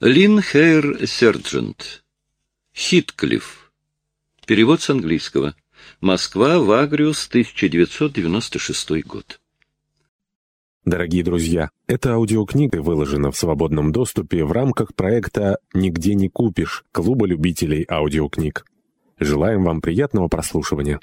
Лин Хейр Серджент. Хитклифф. Перевод с английского. Москва, Вагриус, 1996 год. Дорогие друзья, эта аудиокнига выложена в свободном доступе в рамках проекта «Нигде не купишь» Клуба любителей аудиокниг. Желаем вам приятного прослушивания.